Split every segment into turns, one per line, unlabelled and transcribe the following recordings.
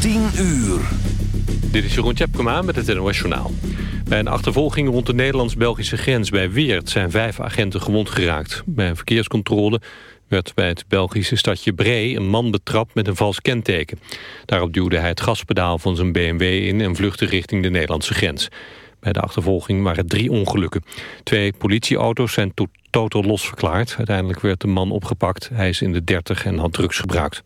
10 uur.
Dit is Jeroen Tjepkema met het NOS. Bij een achtervolging rond de Nederlands-Belgische grens bij Weert... zijn vijf agenten gewond geraakt. Bij een verkeerscontrole werd bij het Belgische stadje Bree... een man betrapt met een vals kenteken. Daarop duwde hij het gaspedaal van zijn BMW in... en vluchtte richting de Nederlandse grens. Bij de achtervolging waren drie ongelukken. Twee politieauto's zijn totaal los verklaard. Uiteindelijk werd de man opgepakt. Hij is in de 30 en had drugs gebruikt.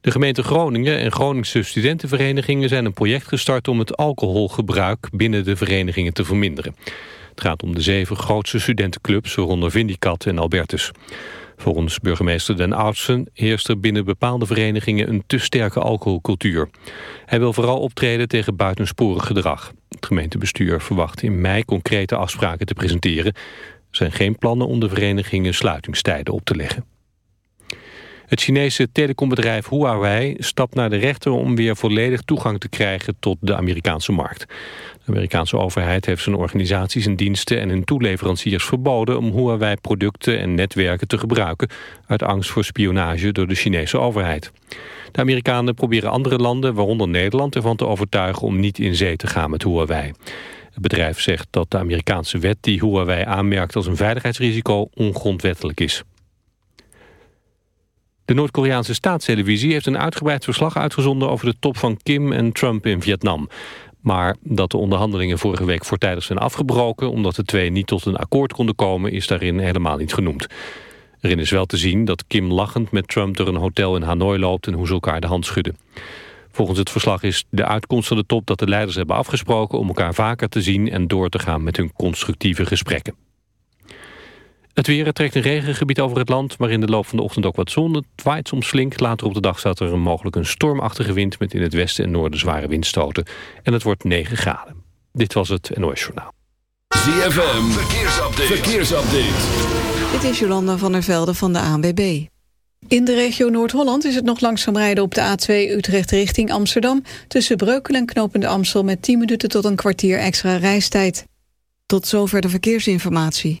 De gemeente Groningen en Groningse studentenverenigingen zijn een project gestart om het alcoholgebruik binnen de verenigingen te verminderen. Het gaat om de zeven grootste studentenclubs, waaronder Vindicat en Albertus. Volgens burgemeester Den Oudsen heerst er binnen bepaalde verenigingen een te sterke alcoholcultuur. Hij wil vooral optreden tegen buitensporig gedrag. Het gemeentebestuur verwacht in mei concrete afspraken te presenteren. Er zijn geen plannen om de verenigingen sluitingstijden op te leggen. Het Chinese telecombedrijf Huawei stapt naar de rechter om weer volledig toegang te krijgen tot de Amerikaanse markt. De Amerikaanse overheid heeft zijn organisaties en diensten en hun toeleveranciers verboden om Huawei-producten en netwerken te gebruiken uit angst voor spionage door de Chinese overheid. De Amerikanen proberen andere landen, waaronder Nederland, ervan te overtuigen om niet in zee te gaan met Huawei. Het bedrijf zegt dat de Amerikaanse wet die Huawei aanmerkt als een veiligheidsrisico ongrondwettelijk is. De Noord-Koreaanse staatstelevisie heeft een uitgebreid verslag uitgezonden over de top van Kim en Trump in Vietnam. Maar dat de onderhandelingen vorige week voortijdig zijn afgebroken... omdat de twee niet tot een akkoord konden komen, is daarin helemaal niet genoemd. Erin is wel te zien dat Kim lachend met Trump door een hotel in Hanoi loopt... en hoe ze elkaar de hand schudden. Volgens het verslag is de uitkomst van de top dat de leiders hebben afgesproken... om elkaar vaker te zien en door te gaan met hun constructieve gesprekken. Het weer trekt een regengebied over het land, maar in de loop van de ochtend ook wat zon. Het waait soms flink. Later op de dag staat er een mogelijk een stormachtige wind... met in het westen en noorden zware windstoten. En het wordt 9 graden. Dit was het NOS Journaal.
ZFM, verkeersupdate. verkeersupdate.
Dit is Jolanda van der Velde van de ANWB. In de regio Noord-Holland is het nog langzaam rijden op de A2 Utrecht richting Amsterdam... tussen Breukelen en Knopende Amstel met 10 minuten tot een kwartier extra reistijd. Tot zover de verkeersinformatie.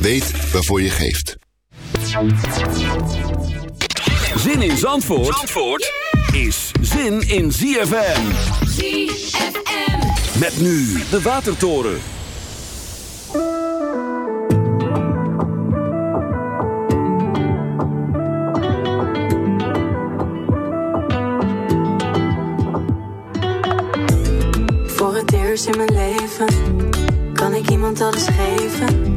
Weet waarvoor je geeft.
Zin in Zandvoort, Zandvoort is zin in ZFM.
ZFM.
Met nu de Watertoren.
Voor het eerst in mijn leven kan ik iemand alles geven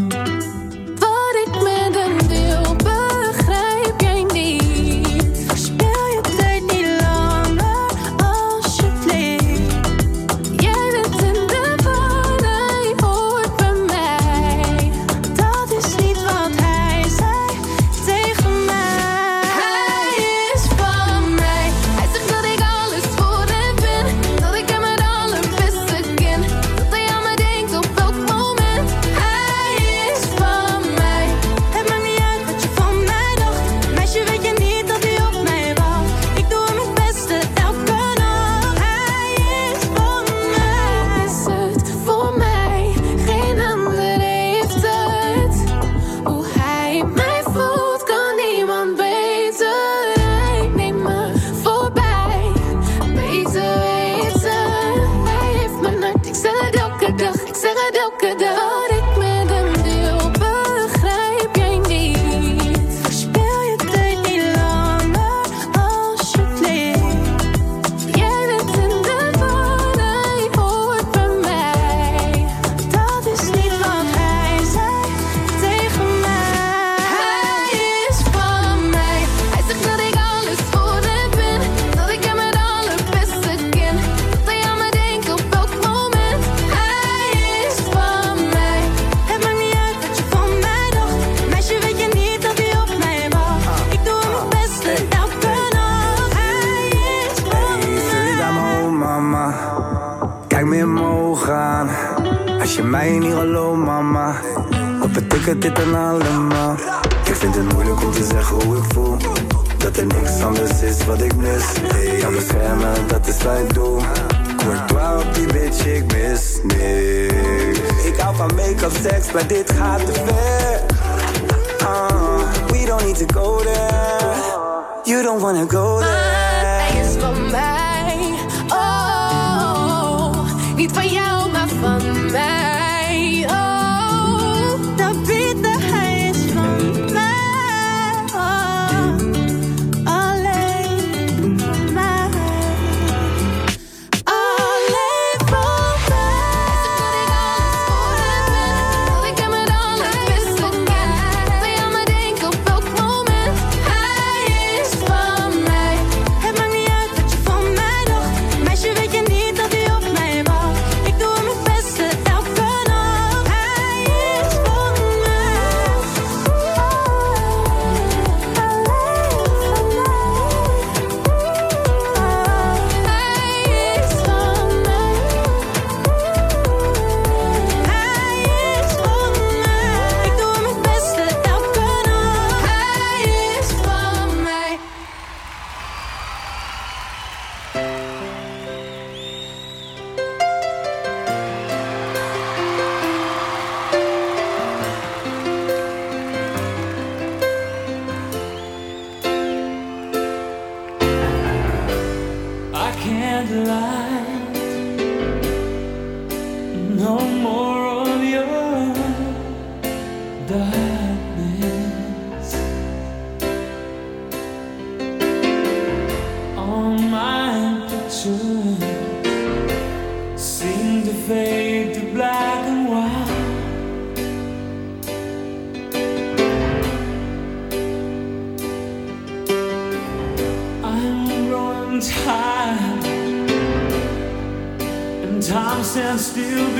You
don't wanna go there.
My my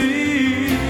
believe.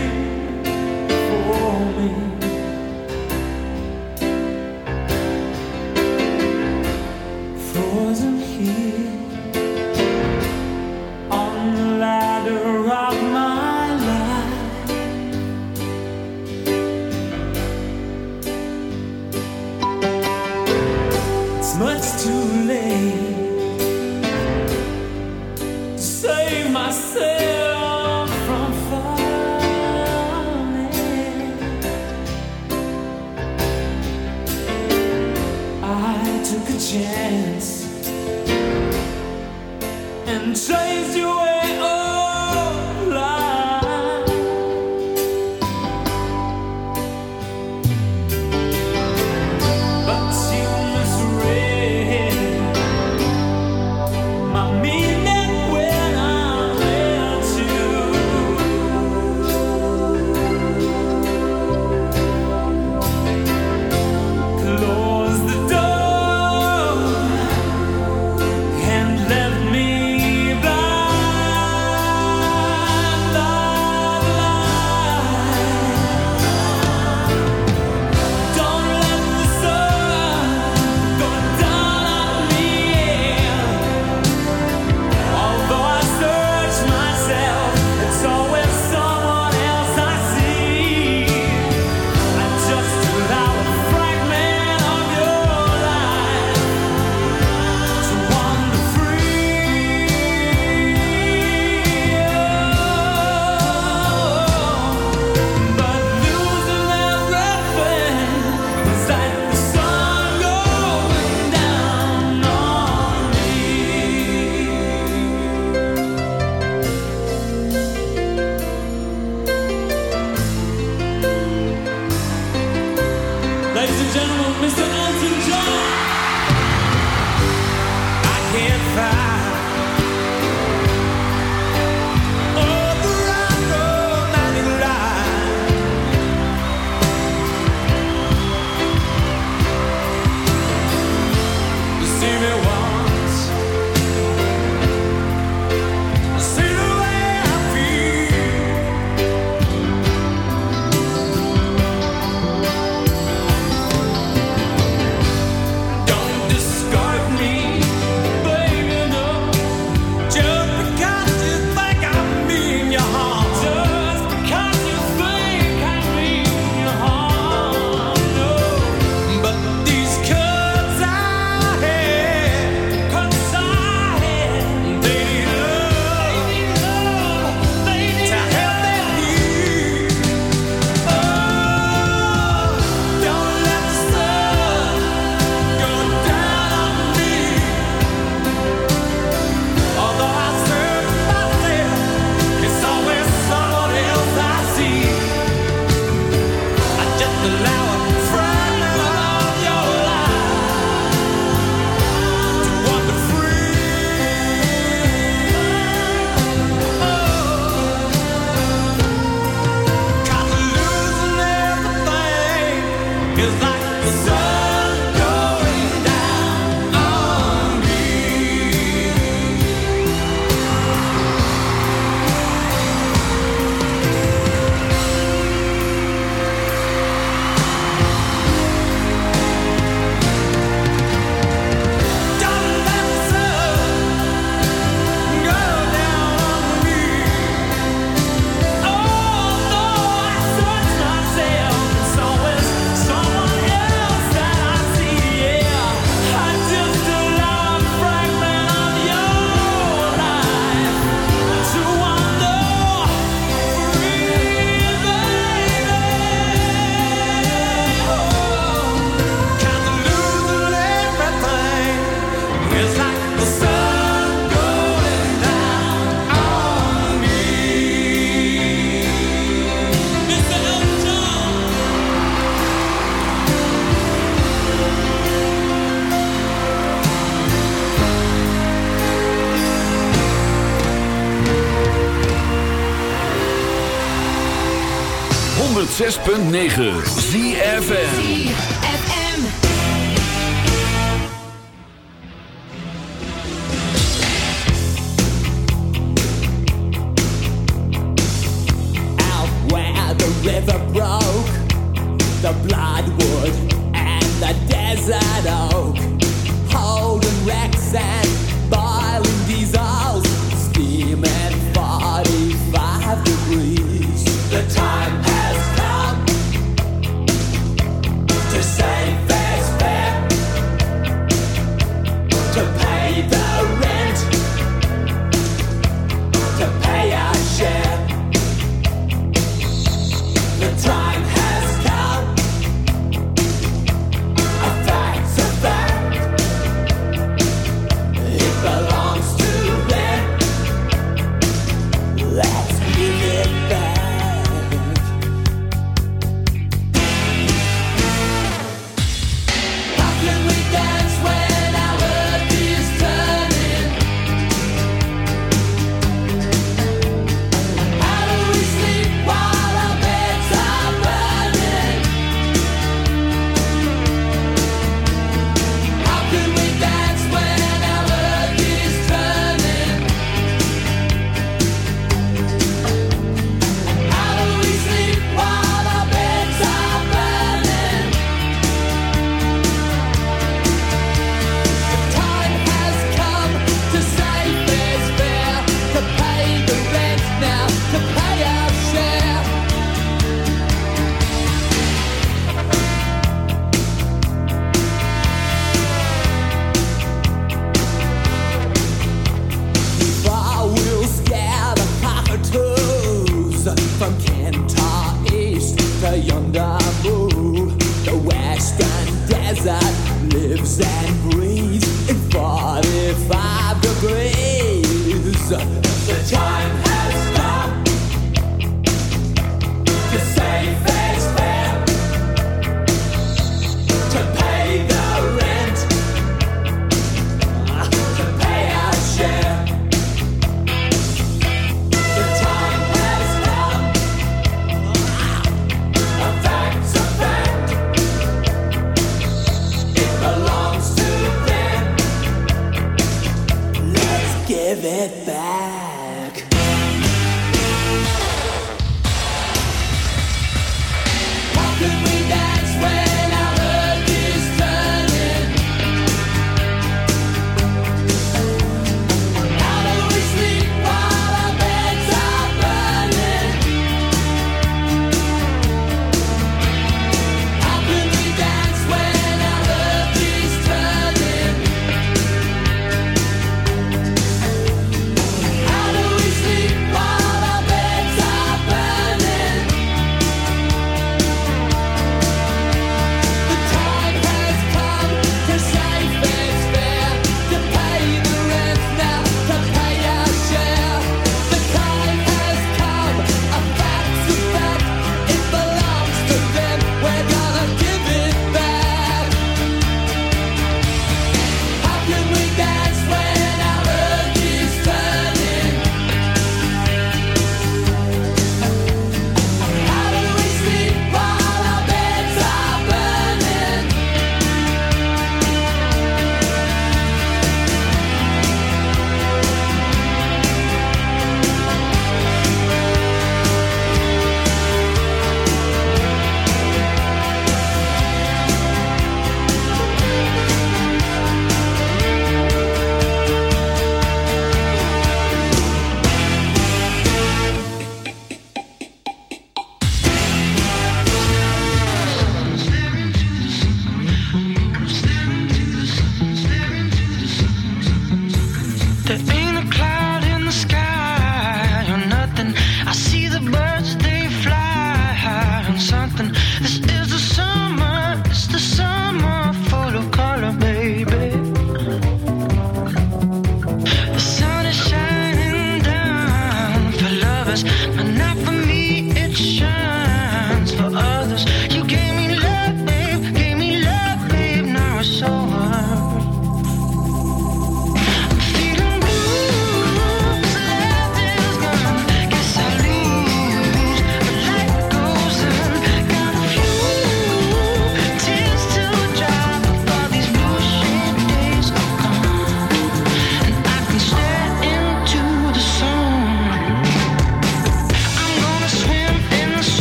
106.9 ZFN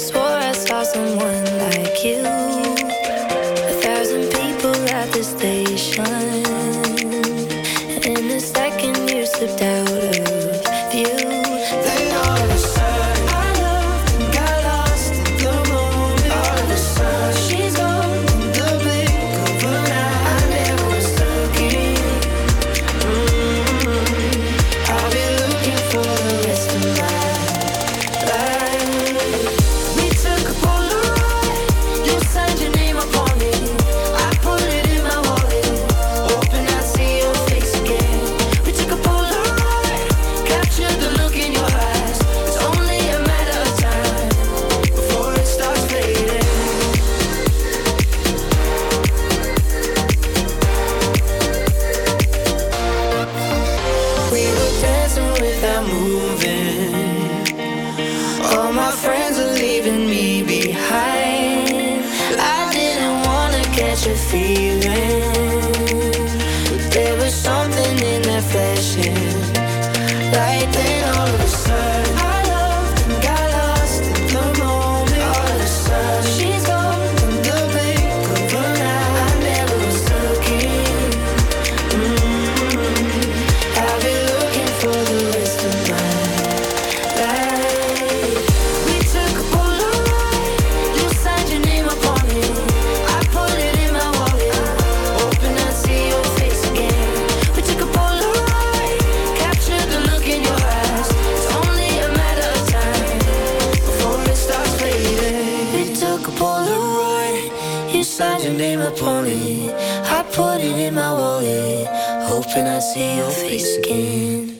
swore I saw someone like you. A thousand people at the station.
open, I see your face again.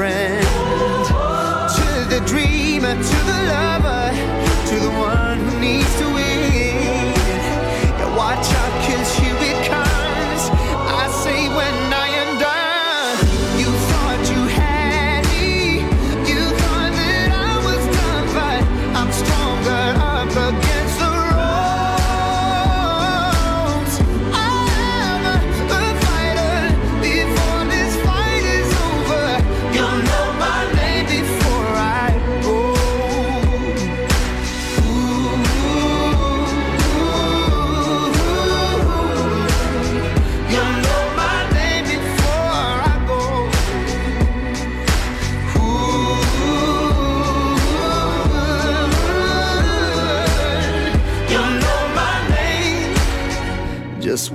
friend. To the dreamer, to the lover, to the one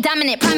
dominant.